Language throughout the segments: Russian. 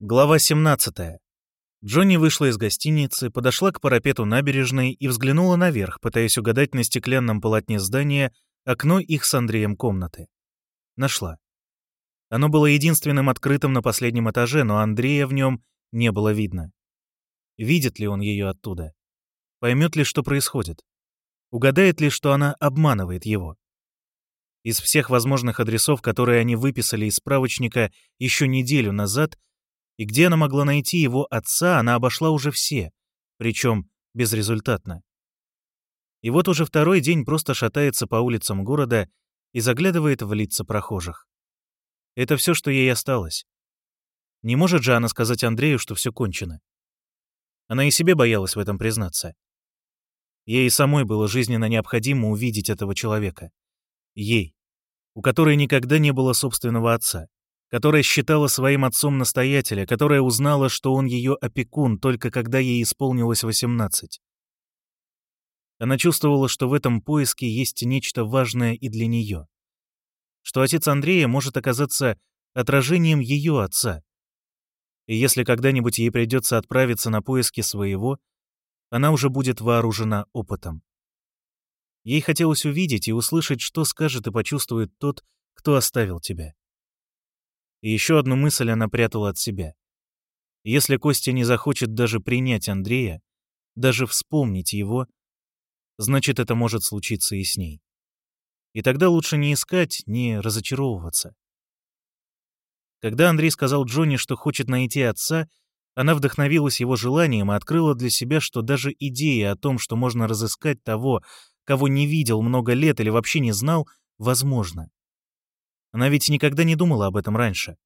Глава 17. Джонни вышла из гостиницы, подошла к парапету набережной и взглянула наверх, пытаясь угадать на стеклянном полотне здания окно их с Андреем комнаты. Нашла. Оно было единственным открытым на последнем этаже, но Андрея в нем не было видно. Видит ли он ее оттуда? Поймет ли, что происходит? Угадает ли, что она обманывает его? Из всех возможных адресов, которые они выписали из справочника еще неделю назад, и где она могла найти его отца, она обошла уже все, причем безрезультатно. И вот уже второй день просто шатается по улицам города и заглядывает в лица прохожих. Это все, что ей осталось. Не может же она сказать Андрею, что все кончено. Она и себе боялась в этом признаться. Ей самой было жизненно необходимо увидеть этого человека. Ей, у которой никогда не было собственного отца, которая считала своим отцом настоятеля, которая узнала, что он ее опекун только когда ей исполнилось 18. Она чувствовала, что в этом поиске есть нечто важное и для нее. Что отец Андрея может оказаться отражением ее отца. И если когда-нибудь ей придется отправиться на поиски своего, она уже будет вооружена опытом. Ей хотелось увидеть и услышать, что скажет и почувствует тот, кто оставил тебя. И еще одну мысль она прятала от себя. Если Костя не захочет даже принять Андрея, даже вспомнить его, значит, это может случиться и с ней. И тогда лучше не искать, не разочаровываться. Когда Андрей сказал Джонни, что хочет найти отца, она вдохновилась его желанием и открыла для себя, что даже идея о том, что можно разыскать того, кого не видел много лет или вообще не знал, возможна. Она ведь никогда не думала об этом раньше.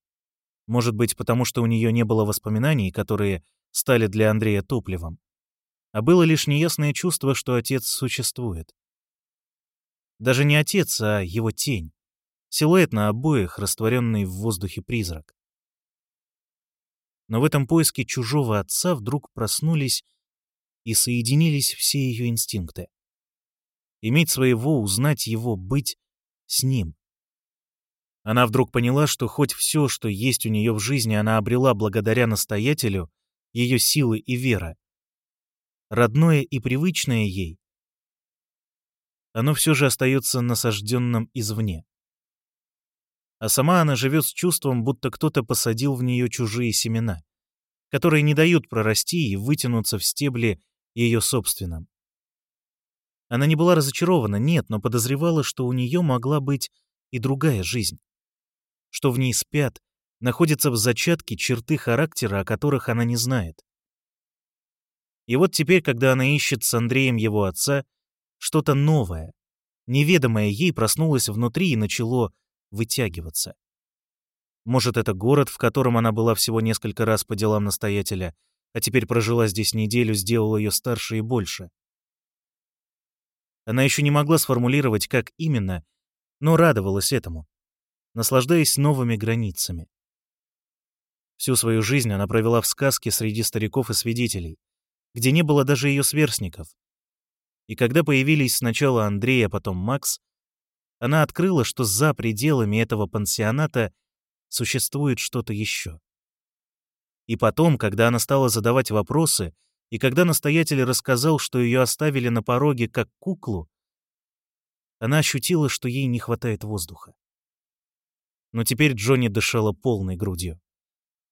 Может быть, потому что у нее не было воспоминаний, которые стали для Андрея топливом. А было лишь неясное чувство, что отец существует. Даже не отец, а его тень. Силуэт на обоих, растворенный в воздухе призрак. Но в этом поиске чужого отца вдруг проснулись и соединились все ее инстинкты. Иметь своего, узнать его, быть с ним. Она вдруг поняла, что хоть все, что есть у нее в жизни, она обрела благодаря настоятелю, ее силы и вера. Родное и привычное ей, оно все же остается насажденным извне. А сама она живет с чувством, будто кто-то посадил в нее чужие семена, которые не дают прорасти и вытянуться в стебли ее собственном. Она не была разочарована, нет, но подозревала, что у нее могла быть и другая жизнь что в ней спят, находятся в зачатке черты характера, о которых она не знает. И вот теперь, когда она ищет с Андреем его отца, что-то новое, неведомое ей проснулось внутри и начало вытягиваться. Может, это город, в котором она была всего несколько раз по делам настоятеля, а теперь прожила здесь неделю, сделал ее старше и больше. Она еще не могла сформулировать, как именно, но радовалась этому наслаждаясь новыми границами. Всю свою жизнь она провела в сказке среди стариков и свидетелей, где не было даже ее сверстников. И когда появились сначала Андрей, а потом Макс, она открыла, что за пределами этого пансионата существует что-то еще. И потом, когда она стала задавать вопросы, и когда настоятель рассказал, что ее оставили на пороге как куклу, она ощутила, что ей не хватает воздуха. Но теперь Джонни дышала полной грудью.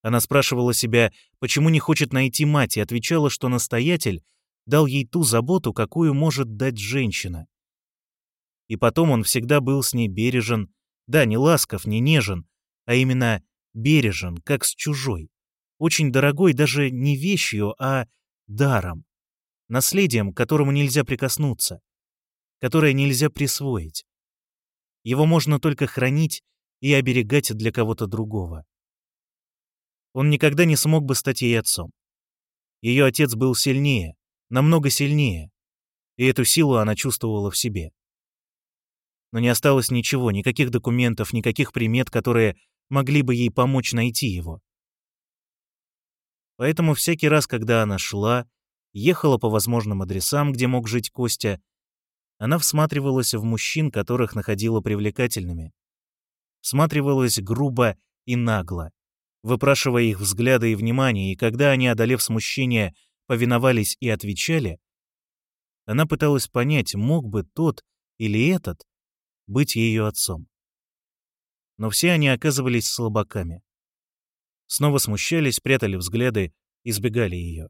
Она спрашивала себя, почему не хочет найти мать, и отвечала, что настоятель дал ей ту заботу, какую может дать женщина. И потом он всегда был с ней бережен, да, не ласков, не нежен, а именно бережен, как с чужой. Очень дорогой даже не вещью, а даром, наследием, к которому нельзя прикоснуться, которое нельзя присвоить. Его можно только хранить и оберегать для кого-то другого. Он никогда не смог бы стать ей отцом. Ее отец был сильнее, намного сильнее, и эту силу она чувствовала в себе. Но не осталось ничего, никаких документов, никаких примет, которые могли бы ей помочь найти его. Поэтому всякий раз, когда она шла, ехала по возможным адресам, где мог жить Костя, она всматривалась в мужчин, которых находила привлекательными, всматривалась грубо и нагло, выпрашивая их взгляды и внимание, и когда они, одолев смущение, повиновались и отвечали, она пыталась понять, мог бы тот или этот быть ее отцом. Но все они оказывались слабаками. Снова смущались, прятали взгляды, избегали ее.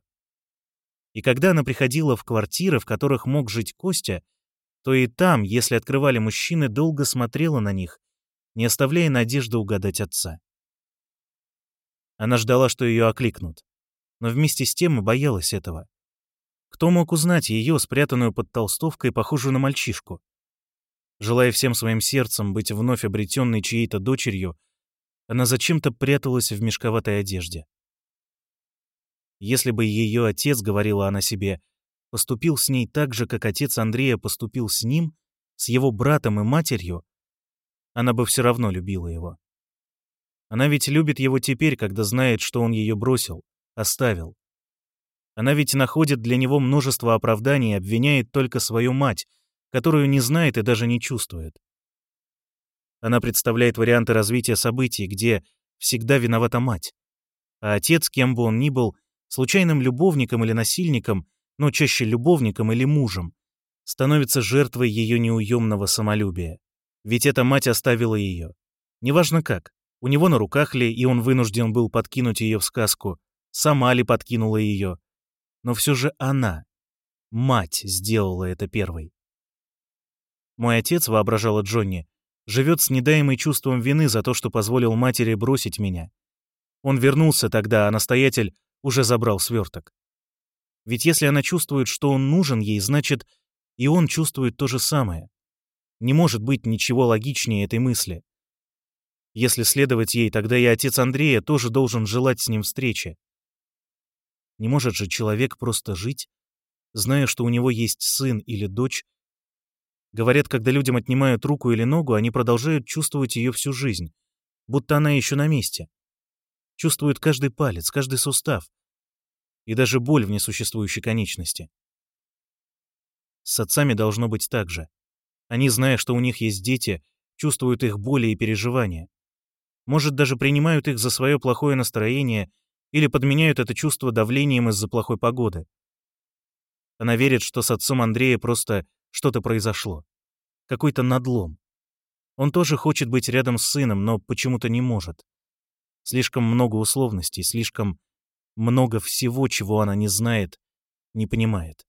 И когда она приходила в квартиры, в которых мог жить Костя, то и там, если открывали мужчины, долго смотрела на них, не оставляя надежды угадать отца. Она ждала, что ее окликнут, но вместе с тем и боялась этого. Кто мог узнать ее, спрятанную под толстовкой, похожую на мальчишку? Желая всем своим сердцем быть вновь обретенной чьей-то дочерью, она зачем-то пряталась в мешковатой одежде. Если бы ее отец, говорила она себе, поступил с ней так же, как отец Андрея поступил с ним, с его братом и матерью, она бы все равно любила его. Она ведь любит его теперь, когда знает, что он ее бросил, оставил. Она ведь находит для него множество оправданий и обвиняет только свою мать, которую не знает и даже не чувствует. Она представляет варианты развития событий, где всегда виновата мать. А отец, кем бы он ни был, случайным любовником или насильником, но чаще любовником или мужем, становится жертвой ее неуемного самолюбия. Ведь эта мать оставила ее. Неважно как, у него на руках ли, и он вынужден был подкинуть ее в сказку, сама ли подкинула ее, но все же она, мать, сделала это первой. Мой отец, воображала Джонни, живет с недаемой чувством вины за то, что позволил матери бросить меня. Он вернулся тогда, а настоятель уже забрал сверток. Ведь если она чувствует, что он нужен ей, значит, и он чувствует то же самое. Не может быть ничего логичнее этой мысли. Если следовать ей, тогда и отец Андрея тоже должен желать с ним встречи. Не может же человек просто жить, зная, что у него есть сын или дочь. Говорят, когда людям отнимают руку или ногу, они продолжают чувствовать ее всю жизнь, будто она еще на месте. Чувствуют каждый палец, каждый сустав и даже боль в несуществующей конечности. С отцами должно быть так же. Они, зная, что у них есть дети, чувствуют их боли и переживания. Может, даже принимают их за свое плохое настроение или подменяют это чувство давлением из-за плохой погоды. Она верит, что с отцом Андрея просто что-то произошло. Какой-то надлом. Он тоже хочет быть рядом с сыном, но почему-то не может. Слишком много условностей, слишком много всего, чего она не знает, не понимает.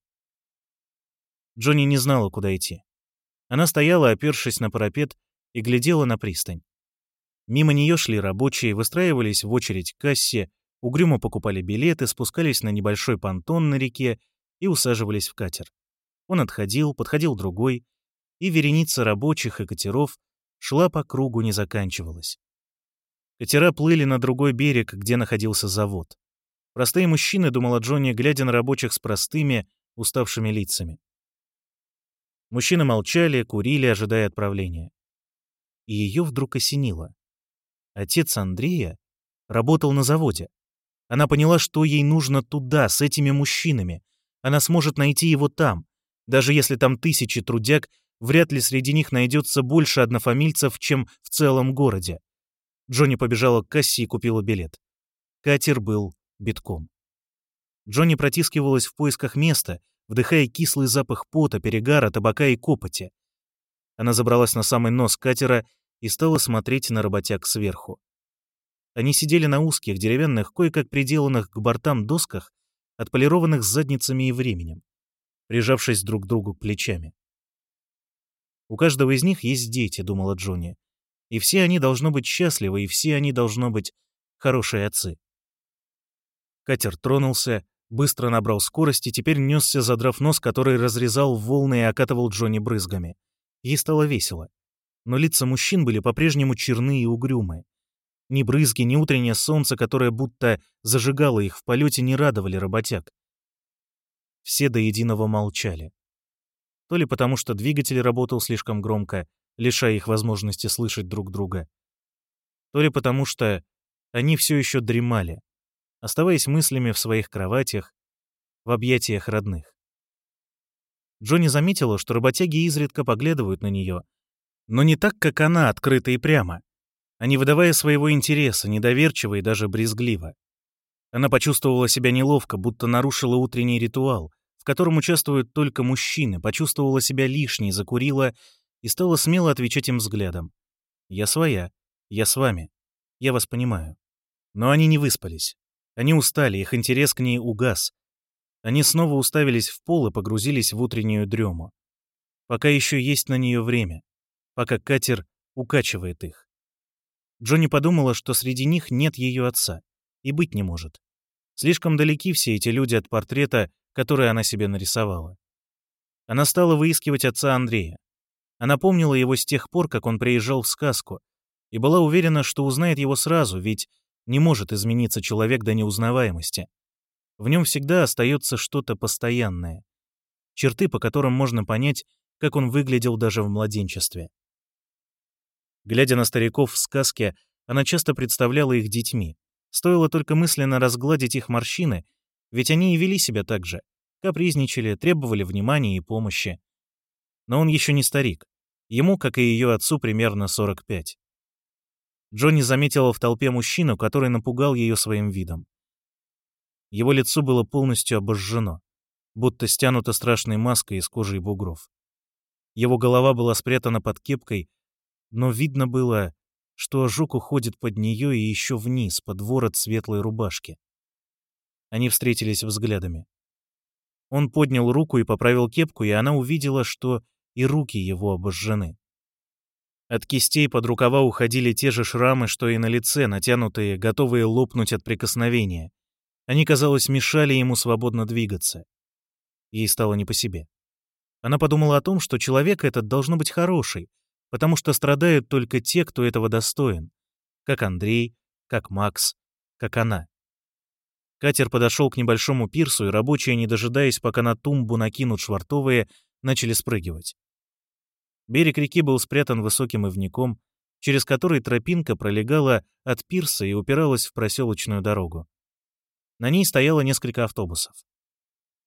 Джонни не знала, куда идти. Она стояла, опершись на парапет, и глядела на пристань. Мимо нее шли рабочие, выстраивались в очередь к кассе, угрюмо покупали билеты, спускались на небольшой понтон на реке и усаживались в катер. Он отходил, подходил другой, и вереница рабочих и катеров шла по кругу, не заканчивалась. Катера плыли на другой берег, где находился завод. Простые мужчины, думала Джонни, глядя на рабочих с простыми, уставшими лицами. Мужчины молчали, курили, ожидая отправления. И ее вдруг осенило. Отец Андрея работал на заводе. Она поняла, что ей нужно туда, с этими мужчинами. Она сможет найти его там. Даже если там тысячи трудяг, вряд ли среди них найдется больше однофамильцев, чем в целом городе. Джонни побежала к кассе и купила билет. Катер был битком. Джонни протискивалась в поисках места, вдыхая кислый запах пота, перегара, табака и копоти. Она забралась на самый нос катера и стала смотреть на работяг сверху. Они сидели на узких, деревянных, кое-как приделанных к бортам досках, отполированных задницами и временем, прижавшись друг к другу плечами. «У каждого из них есть дети», — думала Джонни. «И все они должно быть счастливы, и все они должно быть хорошие отцы». Катер тронулся, быстро набрал скорость и теперь несся, задрав нос, который разрезал волны и окатывал Джонни брызгами. Ей стало весело. Но лица мужчин были по-прежнему черны и угрюмые. Ни брызги, ни утреннее солнце, которое будто зажигало их в полете, не радовали работяг. Все до единого молчали. То ли потому, что двигатель работал слишком громко, лишая их возможности слышать друг друга, то ли потому, что они все еще дремали, оставаясь мыслями в своих кроватях, в объятиях родных. Джонни заметила, что работяги изредка поглядывают на нее, но не так, как она, открыто и прямо, а не выдавая своего интереса, недоверчиво и даже брезгливо. Она почувствовала себя неловко, будто нарушила утренний ритуал, в котором участвуют только мужчины, почувствовала себя лишней, закурила и стала смело отвечать им взглядом. «Я своя. Я с вами. Я вас понимаю». Но они не выспались. Они устали, их интерес к ней угас. Они снова уставились в пол и погрузились в утреннюю дрему. Пока еще есть на нее время. Пока катер укачивает их. Джонни подумала, что среди них нет ее отца. И быть не может. Слишком далеки все эти люди от портрета, который она себе нарисовала. Она стала выискивать отца Андрея. Она помнила его с тех пор, как он приезжал в сказку, и была уверена, что узнает его сразу, ведь не может измениться человек до неузнаваемости. В нем всегда остается что-то постоянное. Черты, по которым можно понять, как он выглядел даже в младенчестве. Глядя на стариков в сказке, она часто представляла их детьми. Стоило только мысленно разгладить их морщины, ведь они и вели себя так же. Капризничали, требовали внимания и помощи. Но он еще не старик. Ему, как и ее отцу, примерно 45. Джонни заметила в толпе мужчину, который напугал ее своим видом. Его лицо было полностью обожжено, будто стянуто страшной маской из кожи и бугров. Его голова была спрятана под кепкой, но видно было, что ожог уходит под нее и еще вниз, под ворот светлой рубашки. Они встретились взглядами. Он поднял руку и поправил кепку, и она увидела, что и руки его обожжены. От кистей под рукава уходили те же шрамы, что и на лице, натянутые, готовые лопнуть от прикосновения. Они, казалось, мешали ему свободно двигаться. Ей стало не по себе. Она подумала о том, что человек этот должно быть хороший, потому что страдают только те, кто этого достоин. Как Андрей, как Макс, как она. Катер подошел к небольшому пирсу, и рабочие, не дожидаясь, пока на тумбу накинут швартовые, начали спрыгивать. Берег реки был спрятан высоким ивняком, через который тропинка пролегала от пирса и упиралась в проселочную дорогу. На ней стояло несколько автобусов.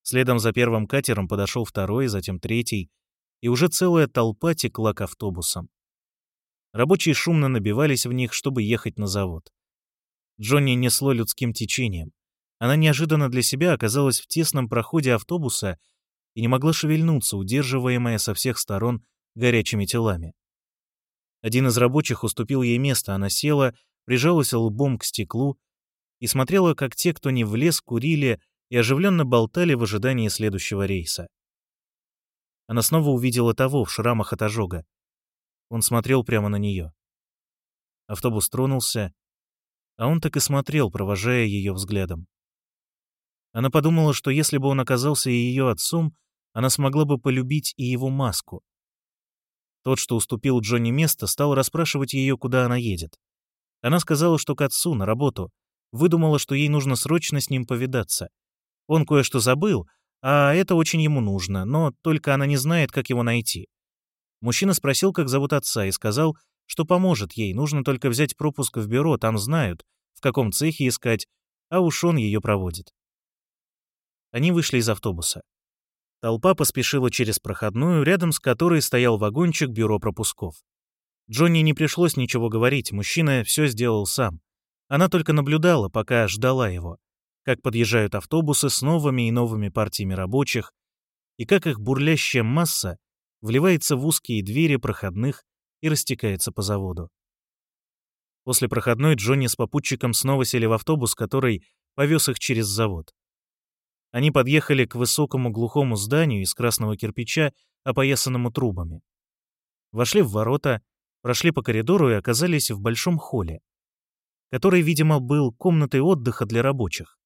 Следом за первым катером подошел второй, затем третий, и уже целая толпа текла к автобусам. Рабочие шумно набивались в них, чтобы ехать на завод. Джонни несло людским течением. Она неожиданно для себя оказалась в тесном проходе автобуса и не могла шевельнуться, удерживаемая со всех сторон горячими телами. Один из рабочих уступил ей место, она села, прижалась лбом к стеклу и смотрела, как те, кто не влез, курили и оживленно болтали в ожидании следующего рейса. Она снова увидела того в шрамах от ожога. Он смотрел прямо на нее. Автобус тронулся, а он так и смотрел, провожая ее взглядом. Она подумала, что если бы он оказался ее отцом, она смогла бы полюбить и его маску. Тот, что уступил Джонни место, стал расспрашивать ее, куда она едет. Она сказала, что к отцу, на работу. Выдумала, что ей нужно срочно с ним повидаться. Он кое-что забыл, а это очень ему нужно, но только она не знает, как его найти. Мужчина спросил, как зовут отца, и сказал, что поможет ей, нужно только взять пропуск в бюро, там знают, в каком цехе искать, а уж он ее проводит. Они вышли из автобуса. Толпа поспешила через проходную, рядом с которой стоял вагончик бюро пропусков. Джонни не пришлось ничего говорить, мужчина все сделал сам. Она только наблюдала, пока ждала его. Как подъезжают автобусы с новыми и новыми партиями рабочих, и как их бурлящая масса вливается в узкие двери проходных и растекается по заводу. После проходной Джонни с попутчиком снова сели в автобус, который повез их через завод. Они подъехали к высокому глухому зданию из красного кирпича, опоясанному трубами. Вошли в ворота, прошли по коридору и оказались в большом холле, который, видимо, был комнатой отдыха для рабочих.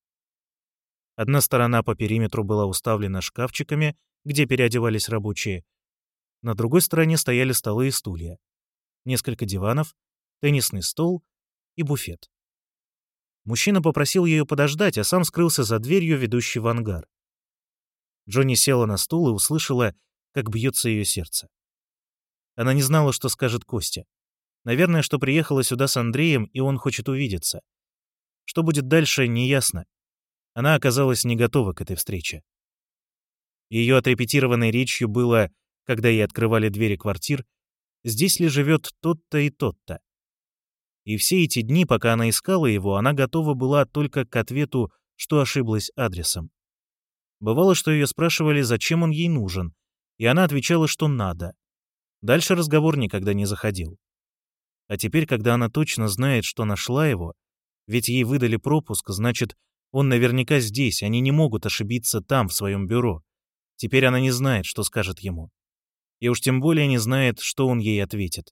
Одна сторона по периметру была уставлена шкафчиками, где переодевались рабочие. На другой стороне стояли столы и стулья. Несколько диванов, теннисный стол и буфет. Мужчина попросил ее подождать, а сам скрылся за дверью, ведущей в ангар. Джонни села на стул и услышала, как бьется ее сердце. Она не знала, что скажет Костя. Наверное, что приехала сюда с Андреем, и он хочет увидеться. Что будет дальше, неясно. Она оказалась не готова к этой встрече. Ее отрепетированной речью было, когда ей открывали двери квартир, «Здесь ли живет тот-то и тот-то?» И все эти дни, пока она искала его, она готова была только к ответу, что ошиблась адресом. Бывало, что ее спрашивали, зачем он ей нужен, и она отвечала, что надо. Дальше разговор никогда не заходил. А теперь, когда она точно знает, что нашла его, ведь ей выдали пропуск, значит, он наверняка здесь, они не могут ошибиться там, в своем бюро. Теперь она не знает, что скажет ему. И уж тем более не знает, что он ей ответит.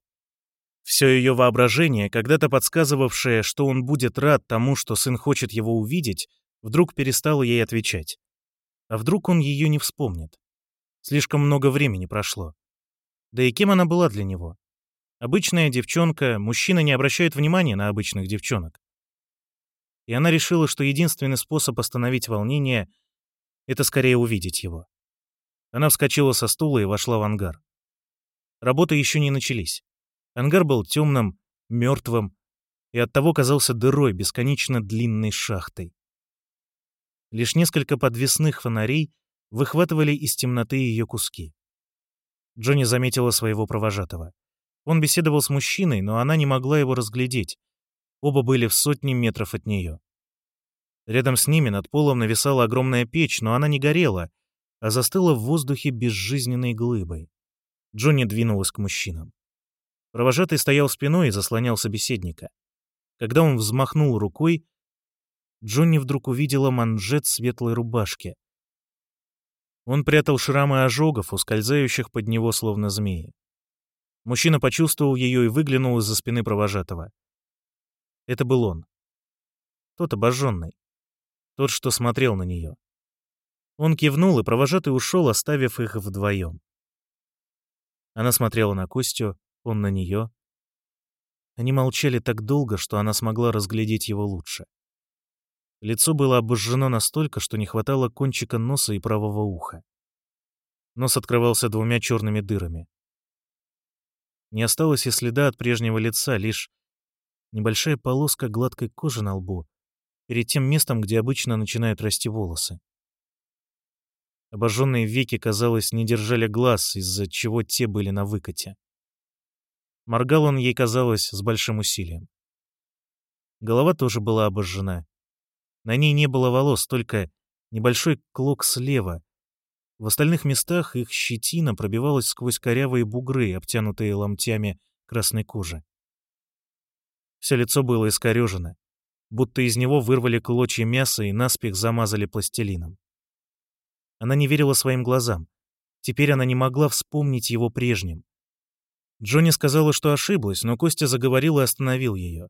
Все ее воображение, когда-то подсказывавшее, что он будет рад тому, что сын хочет его увидеть, вдруг перестало ей отвечать. А вдруг он ее не вспомнит? Слишком много времени прошло. Да и кем она была для него? Обычная девчонка, мужчина не обращает внимания на обычных девчонок. И она решила, что единственный способ остановить волнение — это скорее увидеть его. Она вскочила со стула и вошла в ангар. Работы еще не начались. Ангар был темным, мертвым и оттого казался дырой, бесконечно длинной шахтой. Лишь несколько подвесных фонарей выхватывали из темноты ее куски. Джонни заметила своего провожатого. Он беседовал с мужчиной, но она не могла его разглядеть. Оба были в сотни метров от нее. Рядом с ними над полом нависала огромная печь, но она не горела, а застыла в воздухе безжизненной глыбой. Джонни двинулась к мужчинам. Провожатый стоял спиной и заслонял собеседника. Когда он взмахнул рукой, Джонни вдруг увидела манжет светлой рубашки. Он прятал шрамы ожогов, ускользающих под него словно змеи. Мужчина почувствовал ее и выглянул из-за спины провожатого. Это был он. Тот обожженный. Тот, что смотрел на нее. Он кивнул, и провожатый ушел, оставив их вдвоем. Она смотрела на Костю, он на нее. Они молчали так долго, что она смогла разглядеть его лучше. Лицо было обожжено настолько, что не хватало кончика носа и правого уха. Нос открывался двумя черными дырами. Не осталось и следа от прежнего лица, лишь небольшая полоска гладкой кожи на лбу, перед тем местом, где обычно начинают расти волосы. Обожженные веки, казалось, не держали глаз, из-за чего те были на выкате. Моргал он ей, казалось, с большим усилием. Голова тоже была обожжена. На ней не было волос, только небольшой клок слева. В остальных местах их щетина пробивалась сквозь корявые бугры, обтянутые ломтями красной кожи. Все лицо было искорежено, будто из него вырвали клочья мяса и наспех замазали пластилином. Она не верила своим глазам. Теперь она не могла вспомнить его прежним. Джонни сказала, что ошиблась, но Костя заговорил и остановил ее.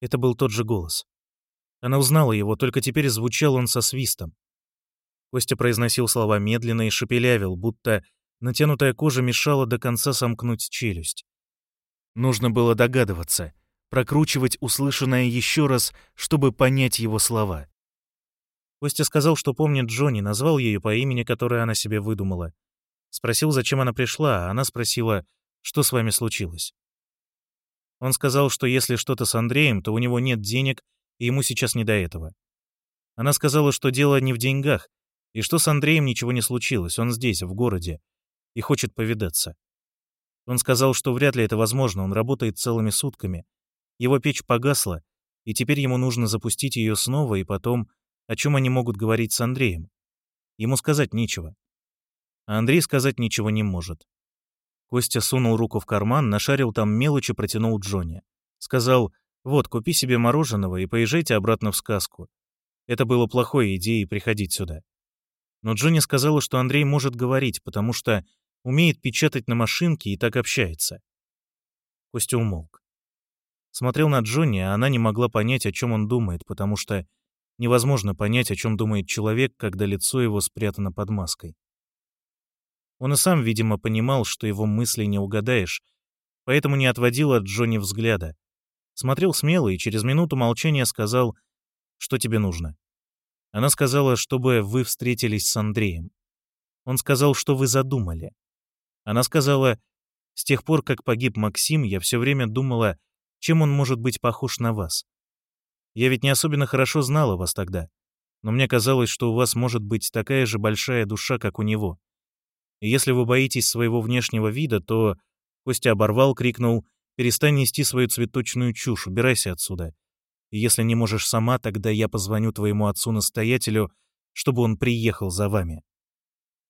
Это был тот же голос. Она узнала его, только теперь звучал он со свистом. Костя произносил слова медленно и шепелявил, будто натянутая кожа мешала до конца сомкнуть челюсть. Нужно было догадываться, прокручивать услышанное еще раз, чтобы понять его слова. Костя сказал, что помнит Джонни, назвал ее по имени, которое она себе выдумала. Спросил, зачем она пришла, а она спросила, что с вами случилось. Он сказал, что если что-то с Андреем, то у него нет денег, и ему сейчас не до этого. Она сказала, что дело не в деньгах, и что с Андреем ничего не случилось, он здесь, в городе, и хочет повидаться. Он сказал, что вряд ли это возможно, он работает целыми сутками. Его печь погасла, и теперь ему нужно запустить ее снова, и потом о чем они могут говорить с Андреем? Ему сказать нечего. А Андрей сказать ничего не может. Костя сунул руку в карман, нашарил там мелочи, протянул Джонни. Сказал, вот, купи себе мороженого и поезжайте обратно в сказку. Это было плохой идеей приходить сюда. Но Джонни сказала, что Андрей может говорить, потому что умеет печатать на машинке и так общается. Костя умолк. Смотрел на Джонни, а она не могла понять, о чем он думает, потому что Невозможно понять, о чем думает человек, когда лицо его спрятано под маской. Он и сам, видимо, понимал, что его мысли не угадаешь, поэтому не отводил от Джонни взгляда. Смотрел смело и через минуту молчания сказал, что тебе нужно. Она сказала, чтобы вы встретились с Андреем. Он сказал, что вы задумали. Она сказала, с тех пор, как погиб Максим, я все время думала, чем он может быть похож на вас. Я ведь не особенно хорошо знала вас тогда, но мне казалось, что у вас может быть такая же большая душа, как у него. Если вы боитесь своего внешнего вида, то...» Костя оборвал, крикнул Перестань нести свою цветочную чушь, убирайся отсюда. Если не можешь сама, тогда я позвоню твоему отцу-настоятелю, чтобы он приехал за вами».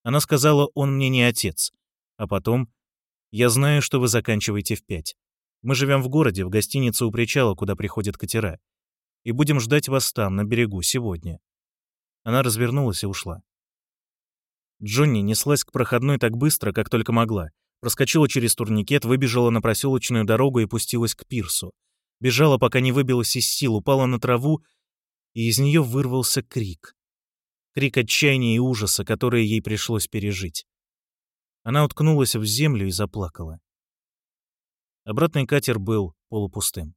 Она сказала, он мне не отец. А потом, «Я знаю, что вы заканчиваете в пять. Мы живем в городе, в гостинице у причала, куда приходят катера. И будем ждать вас там, на берегу, сегодня». Она развернулась и ушла. Джонни неслась к проходной так быстро, как только могла. Проскочила через турникет, выбежала на проселочную дорогу и пустилась к пирсу. Бежала, пока не выбилась из сил, упала на траву, и из нее вырвался крик. Крик отчаяния и ужаса, который ей пришлось пережить. Она уткнулась в землю и заплакала. Обратный катер был полупустым.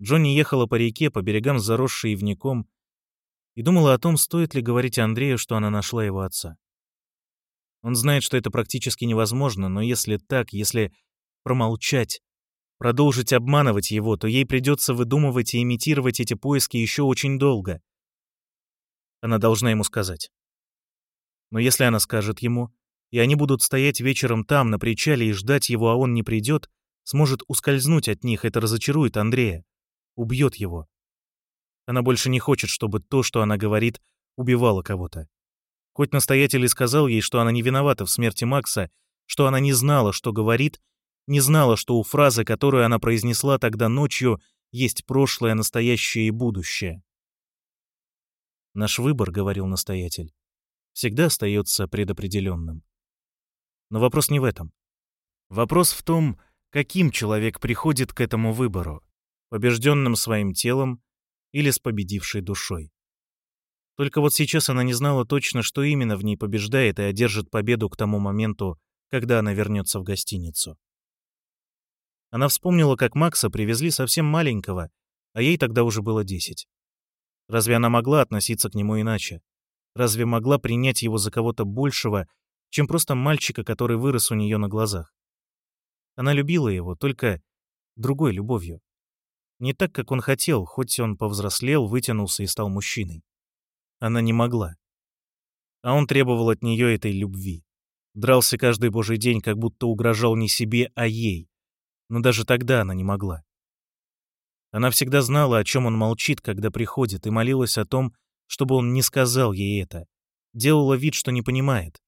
Джонни ехала по реке, по берегам заросшей ивняком, и думала о том, стоит ли говорить Андрею, что она нашла его отца. Он знает, что это практически невозможно, но если так, если промолчать, продолжить обманывать его, то ей придется выдумывать и имитировать эти поиски еще очень долго. Она должна ему сказать. Но если она скажет ему, и они будут стоять вечером там, на причале, и ждать его, а он не придет, сможет ускользнуть от них, это разочарует Андрея, убьет его. Она больше не хочет, чтобы то, что она говорит, убивало кого-то. Хоть настоятель и сказал ей, что она не виновата в смерти Макса, что она не знала, что говорит, не знала, что у фразы, которую она произнесла тогда ночью, есть прошлое, настоящее и будущее. «Наш выбор», — говорил настоятель, — «всегда остается предопределенным». Но вопрос не в этом. Вопрос в том, каким человек приходит к этому выбору, побежденным своим телом или с победившей душой. Только вот сейчас она не знала точно, что именно в ней побеждает и одержит победу к тому моменту, когда она вернется в гостиницу. Она вспомнила, как Макса привезли совсем маленького, а ей тогда уже было десять. Разве она могла относиться к нему иначе? Разве могла принять его за кого-то большего, чем просто мальчика, который вырос у нее на глазах? Она любила его, только другой любовью. Не так, как он хотел, хоть он повзрослел, вытянулся и стал мужчиной. Она не могла. А он требовал от нее этой любви. Дрался каждый божий день, как будто угрожал не себе, а ей. Но даже тогда она не могла. Она всегда знала, о чем он молчит, когда приходит, и молилась о том, чтобы он не сказал ей это. Делала вид, что не понимает.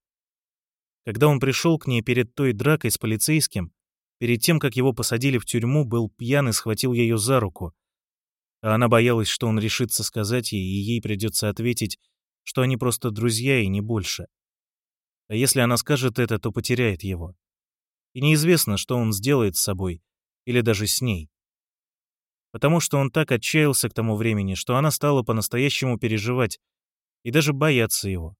Когда он пришел к ней перед той дракой с полицейским, перед тем, как его посадили в тюрьму, был пьян и схватил ее за руку, а она боялась, что он решится сказать ей, и ей придется ответить, что они просто друзья и не больше. А если она скажет это, то потеряет его. И неизвестно, что он сделает с собой, или даже с ней. Потому что он так отчаялся к тому времени, что она стала по-настоящему переживать и даже бояться его.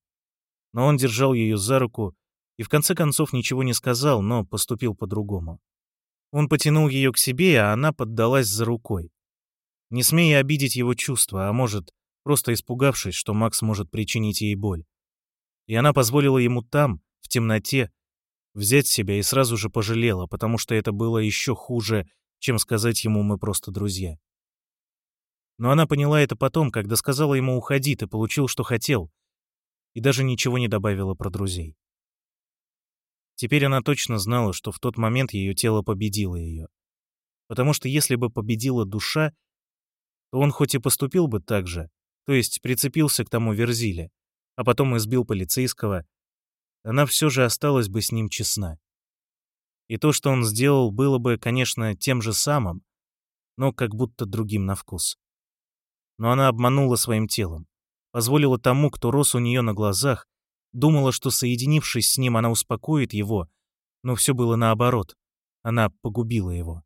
Но он держал ее за руку и в конце концов ничего не сказал, но поступил по-другому. Он потянул ее к себе, а она поддалась за рукой не смея обидеть его чувства, а может, просто испугавшись, что Макс может причинить ей боль. И она позволила ему там, в темноте, взять себя и сразу же пожалела, потому что это было еще хуже, чем сказать ему «мы просто друзья». Но она поняла это потом, когда сказала ему «уходи, ты получил, что хотел», и даже ничего не добавила про друзей. Теперь она точно знала, что в тот момент ее тело победило ее. Потому что если бы победила душа, то он хоть и поступил бы так же, то есть прицепился к тому Верзиле, а потом избил полицейского, она все же осталась бы с ним честна. И то, что он сделал, было бы, конечно, тем же самым, но как будто другим на вкус. Но она обманула своим телом, позволила тому, кто рос у нее на глазах, думала, что, соединившись с ним, она успокоит его, но все было наоборот. Она погубила его.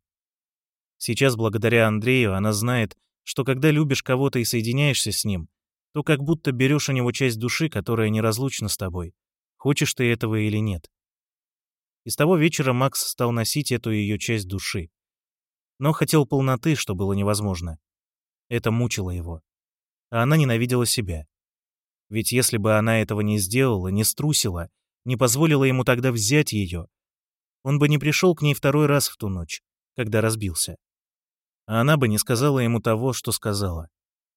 Сейчас, благодаря Андрею, она знает, что когда любишь кого-то и соединяешься с ним, то как будто берешь у него часть души, которая неразлучна с тобой, хочешь ты этого или нет. И с того вечера Макс стал носить эту ее часть души. Но хотел полноты, что было невозможно. Это мучило его. А она ненавидела себя. Ведь если бы она этого не сделала, не струсила, не позволила ему тогда взять ее, он бы не пришел к ней второй раз в ту ночь, когда разбился а она бы не сказала ему того, что сказала.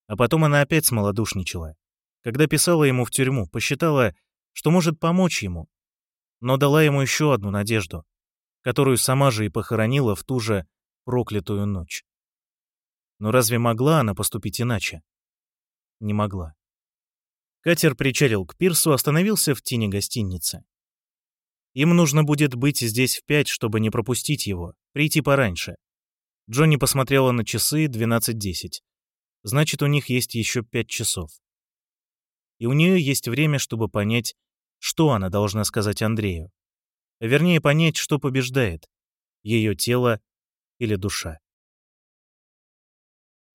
А потом она опять смолодушничала. Когда писала ему в тюрьму, посчитала, что может помочь ему, но дала ему еще одну надежду, которую сама же и похоронила в ту же проклятую ночь. Но разве могла она поступить иначе? Не могла. Катер причалил к пирсу, остановился в тени гостиницы. Им нужно будет быть здесь в пять, чтобы не пропустить его, прийти пораньше. Джонни посмотрела на часы 12.10. Значит, у них есть еще пять часов. И у нее есть время, чтобы понять, что она должна сказать Андрею. Вернее, понять, что побеждает — ее тело или душа.